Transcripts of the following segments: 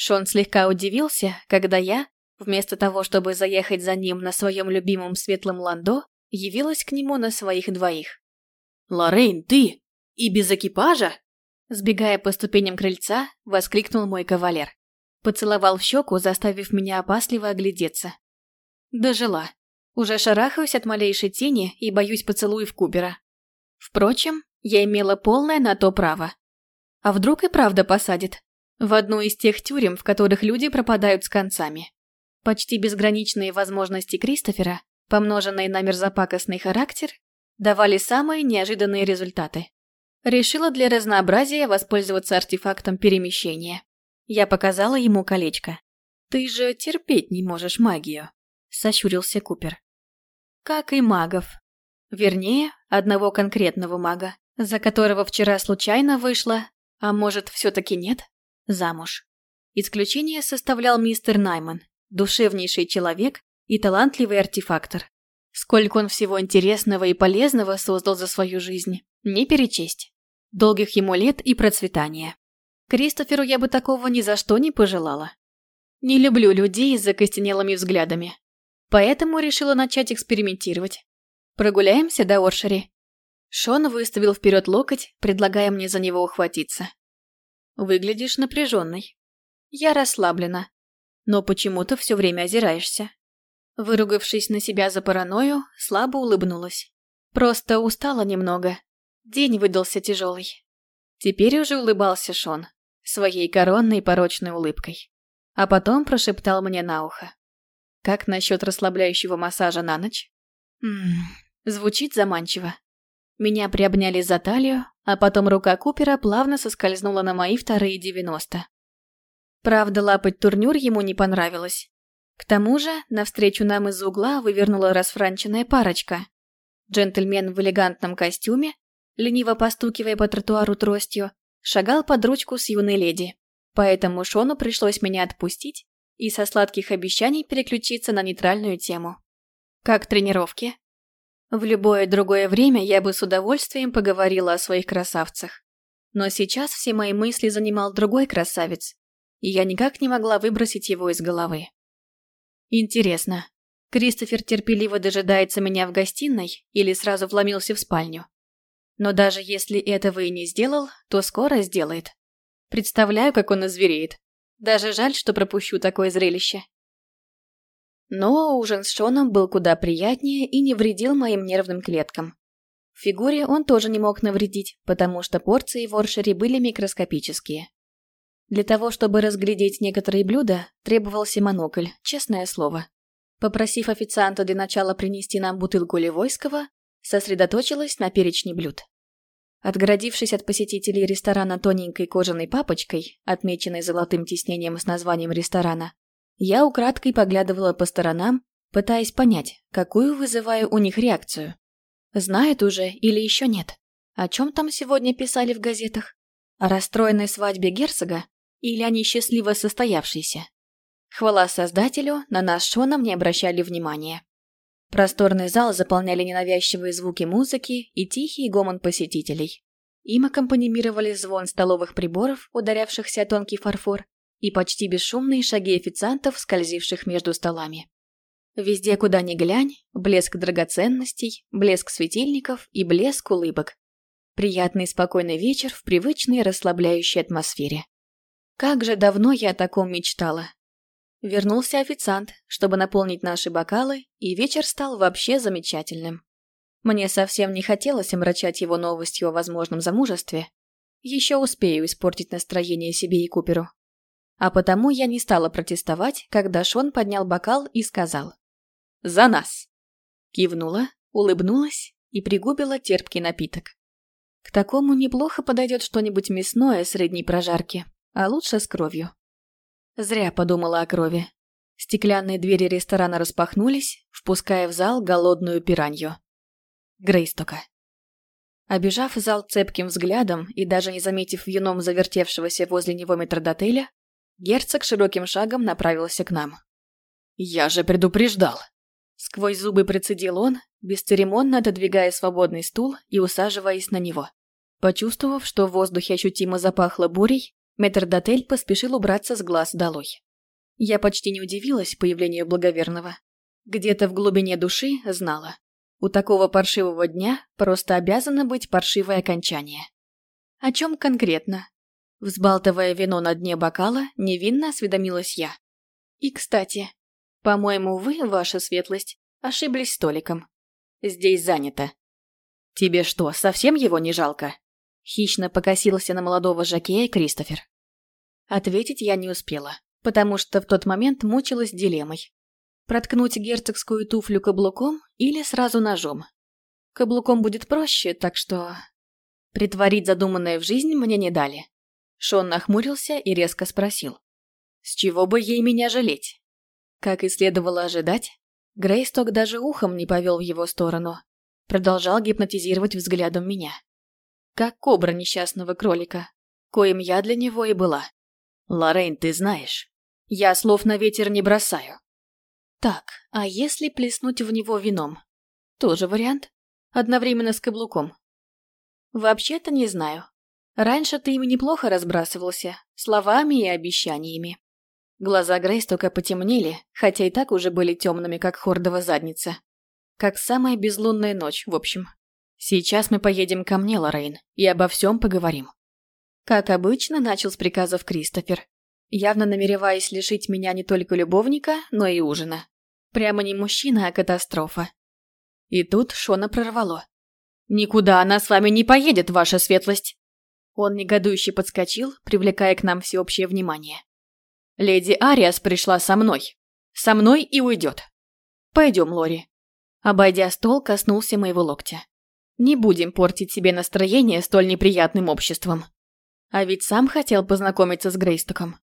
Шон слегка удивился, когда я, вместо того, чтобы заехать за ним на своем любимом светлом ландо, явилась к нему на своих двоих. «Лоррейн, ты? И без экипажа?» Сбегая по ступеням крыльца, воскликнул мой кавалер. Поцеловал в щеку, заставив меня опасливо оглядеться. Дожила. Уже шарахаюсь от малейшей тени и боюсь поцелуев Кубера. Впрочем, я имела полное на то право. А вдруг и правда посадит? В одну из тех тюрем, в которых люди пропадают с концами. Почти безграничные возможности Кристофера, помноженные на мерзопакостный характер, давали самые неожиданные результаты. Решила для разнообразия воспользоваться артефактом перемещения. Я показала ему колечко. «Ты же терпеть не можешь магию», — сощурился Купер. «Как и магов. Вернее, одного конкретного мага, за которого вчера случайно вышла, а может, все-таки нет, замуж. Исключение составлял мистер Найман, душевнейший человек и талантливый артефактор. Сколько он всего интересного и полезного создал за свою жизнь, не перечесть. Долгих ему лет и процветания. Кристоферу я бы такого ни за что не пожелала. Не люблю людей с закостенелыми взглядами. Поэтому решила начать экспериментировать. Прогуляемся до Оршери. Шон выставил вперед локоть, предлагая мне за него ухватиться. Выглядишь напряженной. Я расслаблена. Но почему-то все время озираешься. Выругавшись на себя за паранойю, слабо улыбнулась. Просто устала немного. День выдался тяжелый. Теперь уже улыбался Шон, своей коронной порочной улыбкой. А потом прошептал мне на ухо. Как насчет расслабляющего массажа на ночь? Ммм, звучит заманчиво. Меня приобняли за талию, а потом рука Купера плавно соскользнула на мои вторые девяносто. Правда, лапать турнюр ему не понравилось. К тому же, навстречу нам из угла вывернула расфранченная парочка. Джентльмен в элегантном костюме лениво постукивая по тротуару тростью, шагал под ручку с юной леди. Поэтому Шону пришлось меня отпустить и со сладких обещаний переключиться на нейтральную тему. Как тренировки? В любое другое время я бы с удовольствием поговорила о своих красавцах. Но сейчас все мои мысли занимал другой красавец, и я никак не могла выбросить его из головы. Интересно, Кристофер терпеливо дожидается меня в гостиной или сразу вломился в спальню? Но даже если этого и не сделал, то скоро сделает. Представляю, как он озвереет. Даже жаль, что пропущу такое зрелище. Но ужин с Шоном был куда приятнее и не вредил моим нервным клеткам. В фигуре он тоже не мог навредить, потому что порции в Оршере были микроскопические. Для того, чтобы разглядеть некоторые блюда, требовался монокль, честное слово. Попросив официанта для начала принести нам бутылку Ливойского, сосредоточилась на перечне блюд. Отгородившись от посетителей ресторана тоненькой кожаной папочкой, отмеченной золотым тиснением с названием ресторана, я украдкой поглядывала по сторонам, пытаясь понять, какую вызываю у них реакцию. Знают уже или еще нет? О чем там сегодня писали в газетах? О расстроенной свадьбе герцога? Или они счастливо состоявшейся? Хвала создателю, на нас Шоном не обращали внимания. Просторный зал заполняли ненавязчивые звуки музыки и тихий гомон посетителей. Им аккомпанимировали звон столовых приборов, ударявшихся о тонкий фарфор, и почти бесшумные шаги официантов, скользивших между столами. Везде, куда ни глянь, блеск драгоценностей, блеск светильников и блеск улыбок. Приятный спокойный вечер в привычной расслабляющей атмосфере. Как же давно я о таком мечтала. Вернулся официант, чтобы наполнить наши бокалы, и вечер стал вообще замечательным. Мне совсем не хотелось омрачать его новостью о возможном замужестве. Еще успею испортить настроение себе и Куперу. А потому я не стала протестовать, когда Шон поднял бокал и сказал «За нас!». Кивнула, улыбнулась и пригубила терпкий напиток. К такому неплохо подойдет что-нибудь мясное средней прожарки, а лучше с кровью. Зря подумала о крови. Стеклянные двери ресторана распахнулись, впуская в зал голодную пиранью. Грейстока. Обежав зал цепким взглядом и даже не заметив юном завертевшегося возле него метрдотеля, герцог широким шагом направился к нам. «Я же предупреждал!» Сквозь зубы процедил он, бесцеремонно отодвигая свободный стул и усаживаясь на него. Почувствовав, что в воздухе ощутимо запахло бурей, Метрдотель поспешил убраться с глаз долой. Я почти не удивилась появлению благоверного. Где-то в глубине души знала. У такого паршивого дня просто обязано быть паршивое окончание. О чем конкретно? Взбалтывая вино на дне бокала, невинно осведомилась я. И, кстати, по-моему, вы, ваша светлость, ошиблись столиком. Здесь занято. Тебе что, совсем его не жалко? Хищно покосился на молодого жакея Кристофер. Ответить я не успела, потому что в тот момент мучилась дилеммой. Проткнуть герцогскую туфлю каблуком или сразу ножом. Каблуком будет проще, так что... Притворить задуманное в жизнь мне не дали. Шон нахмурился и резко спросил. С чего бы ей меня жалеть? Как и следовало ожидать, Грейсток даже ухом не повел в его сторону. Продолжал гипнотизировать взглядом меня. Как кобра несчастного кролика, коим я для него и была. «Лоррейн, ты знаешь, я слов на ветер не бросаю». Так, а если плеснуть в него вином? Тоже вариант. Одновременно с каблуком. Вообще-то не знаю. Раньше ты им неплохо разбрасывался, словами и обещаниями. Глаза Грейс только потемнели, хотя и так уже были темными, как хордова задница. Как самая безлунная ночь, в общем. Сейчас мы поедем ко мне, Лоррейн, и обо всем поговорим. Как обычно, начал с приказов Кристофер, явно намереваясь лишить меня не только любовника, но и ужина. Прямо не мужчина, а катастрофа. И тут Шона прорвало. «Никуда она с вами не поедет, ваша светлость!» Он негодующе подскочил, привлекая к нам всеобщее внимание. Леди Ариас пришла со мной. Со мной и уйдет. Пойдем, Лори. Обойдя стол, коснулся моего локтя. Не будем портить себе настроение столь неприятным обществом. А ведь сам хотел познакомиться с Грейстоком.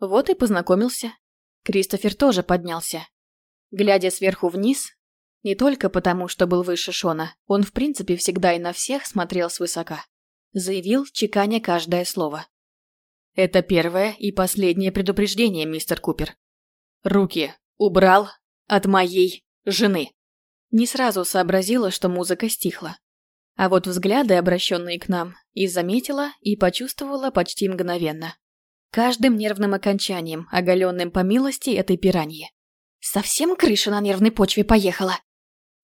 Вот и познакомился. Кристофер тоже поднялся. Глядя сверху вниз, не только потому, что был выше Шона, он в принципе всегда и на всех смотрел свысока. Заявил, чеканя каждое слово. Это первое и последнее предупреждение, мистер Купер. Руки убрал от моей жены. Не сразу сообразила, что музыка стихла. А вот взгляды, обращенные к нам, и заметила, и почувствовала почти мгновенно. Каждым нервным окончанием, оголенным по милости этой пираньи. «Совсем крыша на нервной почве поехала?»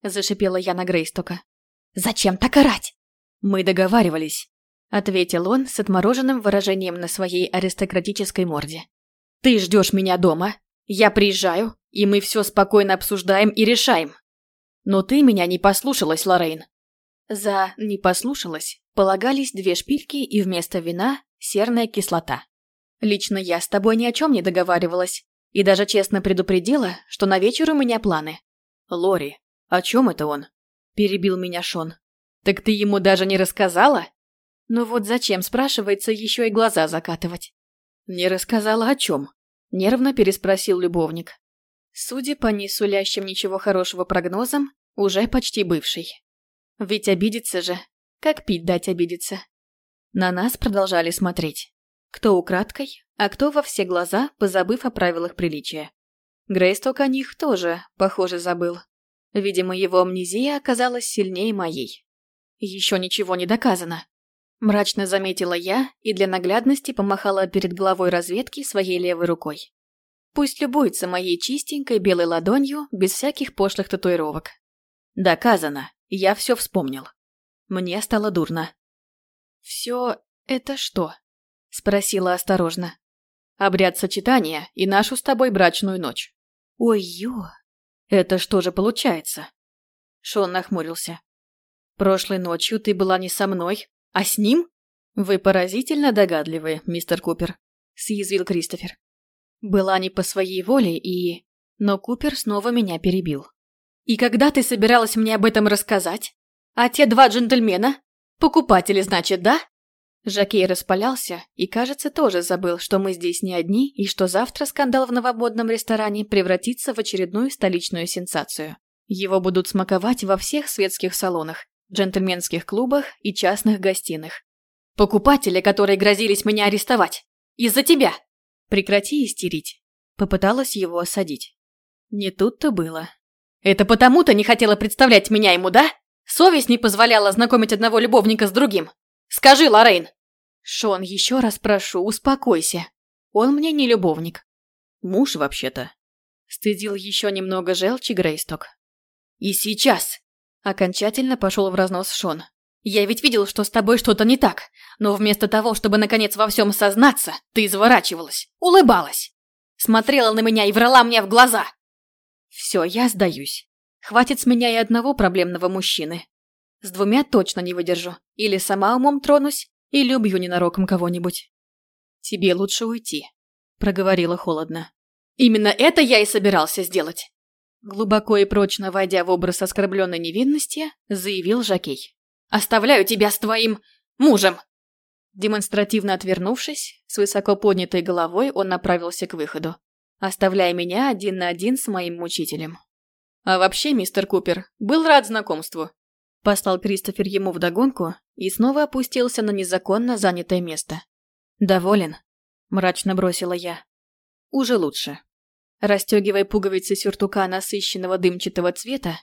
Зашипела я на Грейстока. «Зачем так орать?» «Мы договаривались. — ответил он с отмороженным выражением на своей аристократической морде. «Ты ждешь меня дома, я приезжаю, и мы все спокойно обсуждаем и решаем. Но ты меня не послушалась, Лоррейн». За «не послушалась» полагались две шпильки и вместо вина серная кислота. Лично я с тобой ни о чем не договаривалась и даже честно предупредила, что на вечер у меня планы. «Лори, о чем это он?» – перебил меня Шон. «Так ты ему даже не рассказала?» Ну вот зачем, спрашивается, еще и глаза закатывать? Не рассказала о чем? Нервно переспросил любовник. Судя по не сулящим ничего хорошего прогнозам, уже почти бывший. Ведь обидится же. Как пить дать обидеться? На нас продолжали смотреть. Кто украдкой, а кто во все глаза, позабыв о правилах приличия. Грейсток о них тоже, похоже, забыл. Видимо, его амнезия оказалась сильнее моей. Еще ничего не доказано. Мрачно заметила я и для наглядности помахала перед головой разведки своей левой рукой. Пусть любуется моей чистенькой белой ладонью, без всяких пошлых татуировок. Доказано. Я все вспомнил. Мне стало дурно. «Все это что?» – спросила осторожно. «Обряд сочетания и нашу с тобой брачную ночь». «Ой-ё!» «Это что же получается?» Шон нахмурился. «Прошлой ночью ты была не со мной, а с ним? Вы поразительно догадливы, мистер Купер, съязвил Кристофер. Была не по своей воле и... Но Купер снова меня перебил. И когда ты собиралась мне об этом рассказать? А те два джентльмена? Покупатели, значит, да? Жакей распалялся и, кажется, тоже забыл, что мы здесь не одни и что завтра скандал в новомодном ресторане превратится в очередную столичную сенсацию. Его будут смаковать во всех светских салонах, джентльменских клубах и частных гостиных. Покупатели, которые грозились меня арестовать. Из-за тебя. Прекрати истерить. Попыталась его осадить. Не тут-то было. Это потому то не хотела представлять меня ему, да? Совесть не позволяла знакомить одного любовника с другим. Скажи, Лоррейн. Шон, еще раз прошу, успокойся. Он мне не любовник. Муж, вообще-то. Стыдил еще немного желчи Грейсток. И сейчас. Окончательно пошел в разнос Шон. Я ведь видел, что с тобой что-то не так, но вместо того, чтобы наконец во всем сознаться, ты изворачивалась, улыбалась, смотрела на меня и врала мне в глаза. Все, я сдаюсь. Хватит с меня и одного проблемного мужчины. С двумя точно не выдержу. Или сама умом тронусь, или убью ненароком кого-нибудь. Тебе лучше уйти, проговорила холодно. Именно это я и собирался сделать. Глубоко и прочно войдя в образ оскорбленной невинности, заявил Жакей. «Оставляю тебя с твоим мужем!» Демонстративно отвернувшись, с высоко поднятой головой он направился к выходу, оставляя меня один на один с моим мучителем. «А вообще, мистер Купер, был рад знакомству», – послал Кристофер ему вдогонку и снова опустился на незаконно занятое место. «Доволен?» – мрачно бросила я. «Уже лучше». Растегивая пуговицы сюртука насыщенного дымчатого цвета,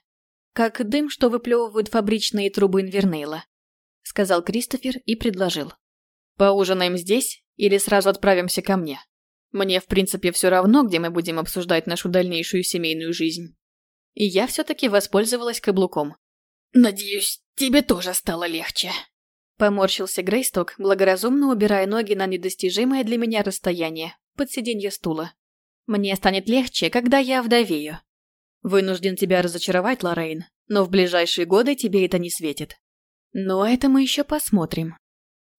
как дым, что выплевывают фабричные трубы Инвернейла, сказал Кристофер и предложил. «Поужинаем здесь или сразу отправимся ко мне? Мне, в принципе, все равно, где мы будем обсуждать нашу дальнейшую семейную жизнь». И я все-таки воспользовалась каблуком. «Надеюсь, тебе тоже стало легче», Поморщился Грейсток, благоразумно убирая ноги на недостижимое для меня расстояние, под сиденье стула. «Мне станет легче, когда я вдовею. Вынужден тебя разочаровать, Лоррейн, но в ближайшие годы тебе это не светит. Но это мы еще посмотрим.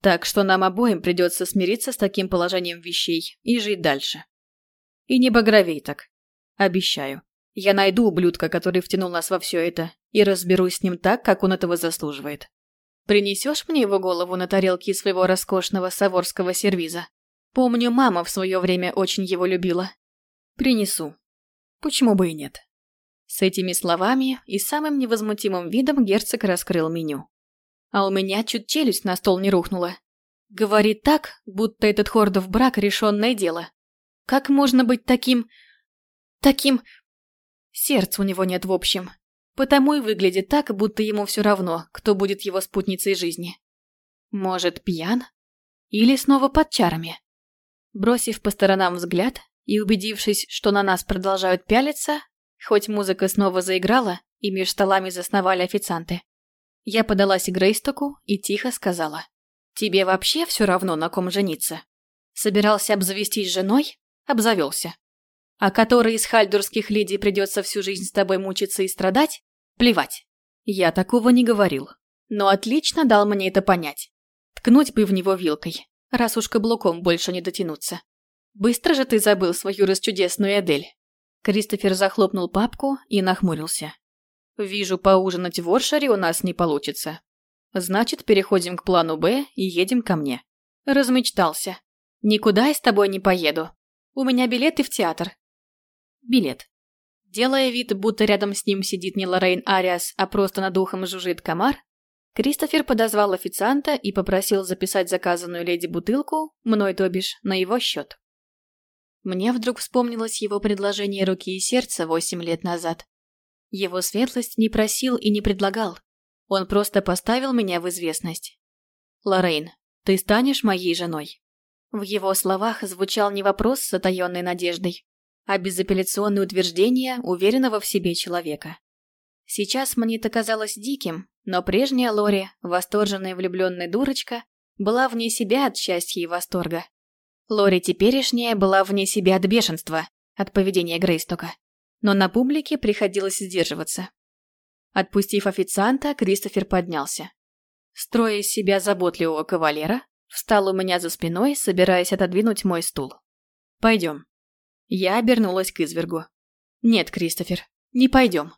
Так что нам обоим придется смириться с таким положением вещей и жить дальше. И не багровей так. Обещаю. Я найду ублюдка, который втянул нас во все это, и разберусь с ним так, как он этого заслуживает. Принесешь мне его голову на тарелке своего роскошного саворского сервиза? Помню, мама в свое время очень его любила. Принесу. Почему бы и нет? С этими словами и самым невозмутимым видом герцог раскрыл меню. А у меня чуть челюсть на стол не рухнула. Говорит так, будто этот хордов брак – решенное дело. Как можно быть таким... таким... Сердца у него нет в общем. Потому и выглядит так, будто ему все равно, кто будет его спутницей жизни. Может, пьян? Или снова под чарами? Бросив по сторонам взгляд и убедившись, что на нас продолжают пялиться, хоть музыка снова заиграла и меж столами засновали официанты, я подалась Грейстоку и тихо сказала. «Тебе вообще все равно, на ком жениться? Собирался обзавестись женой? Обзавелся. А который из хальдурских леди придется всю жизнь с тобой мучиться и страдать? Плевать. Я такого не говорил. Но отлично дал мне это понять. Ткнуть бы в него вилкой, раз уж каблуком больше не дотянуться. Быстро же ты забыл свою расчудесную Эдель. Кристофер захлопнул папку и нахмурился. «Вижу, поужинать в Оршаре у нас не получится. Значит, переходим к плану «Б» и едем ко мне». Размечтался. Никуда я с тобой не поеду. У меня билеты в театр билет. Делая вид, будто рядом с ним сидит не Лоррейн Ариас, а просто над ухом жужжит комар, Кристофер подозвал официанта и попросил записать заказанную леди бутылку, мной то бишь, на его счет. Мне вдруг вспомнилось его предложение руки и сердца восемь лет назад. Его светлость не просил и не предлагал. Он просто поставил меня в известность. «Лоррейн, ты станешь моей женой?» В его словах звучал не вопрос с затаенной надеждой, а безапелляционное утверждение уверенного в себе человека. Сейчас мне это казалось диким, но прежняя Лори, восторженная влюбленная дурочка, была вне себя от счастья и восторга. Лори теперешняя была вне себя от бешенства, от поведения Грейстока. Но на публике приходилось сдерживаться. Отпустив официанта, Кристофер поднялся. Строя из себя заботливого кавалера, встал у меня за спиной, собираясь отодвинуть мой стул. «Пойдем». Я обернулась к извергу. «Нет, Кристофер, не пойдем.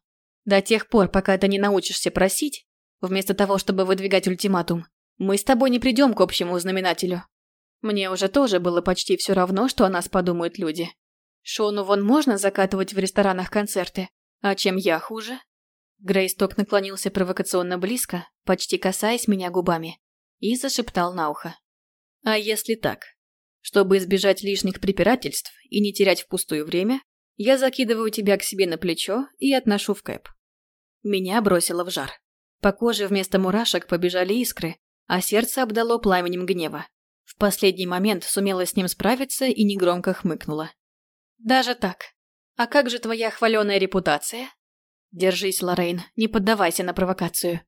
До тех пор, пока ты не научишься просить, вместо того, чтобы выдвигать ультиматум, мы с тобой не придем к общему знаменателю. Мне уже тоже было почти все равно, что о нас подумают люди. Шону вон можно закатывать в ресторанах концерты, а чем я хуже?» Грейсток наклонился провокационно близко, почти касаясь меня губами, и зашептал на ухо. «А если так? Чтобы избежать лишних препирательств и не терять впустую время, я закидываю тебя к себе на плечо и отношу в кэп. Меня бросило в жар. По коже вместо мурашек побежали искры, а сердце обдало пламенем гнева. В последний момент сумела с ним справиться и негромко хмыкнула. «Даже так? А как же твоя хваленая репутация?» «Держись, Лоррейн, не поддавайся на провокацию.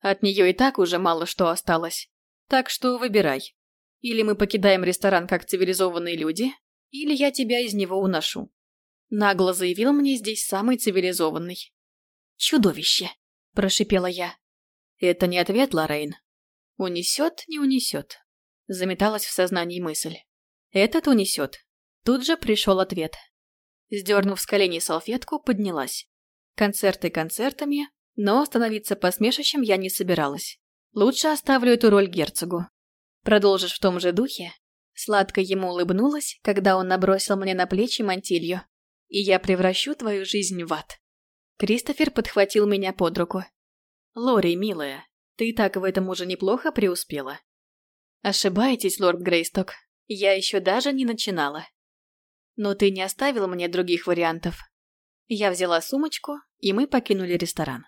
От нее и так уже мало что осталось. Так что выбирай. Или мы покидаем ресторан как цивилизованные люди, или я тебя из него уношу». Нагло заявил мне здесь самый цивилизованный. «Чудовище!» – прошипела я. «Это не ответ, Лоррейн. Унесет, не унесет. Заметалась в сознании мысль. Этот унесет. Тут же пришел ответ. Сдернув с коленей салфетку, поднялась. Концерты концертами, но становиться посмешищем я не собиралась. Лучше оставлю эту роль герцогу. Продолжишь в том же духе? Сладко ему улыбнулась, когда он набросил мне на плечи мантилью. И я превращу твою жизнь в ад. Кристофер подхватил меня под руку. «Лори, милая, ты и так в этом уже неплохо преуспела. Ошибаетесь, лорд Грейсток. Я еще даже не начинала. Но ты не оставил мне других вариантов. Я взяла сумочку, и мы покинули ресторан.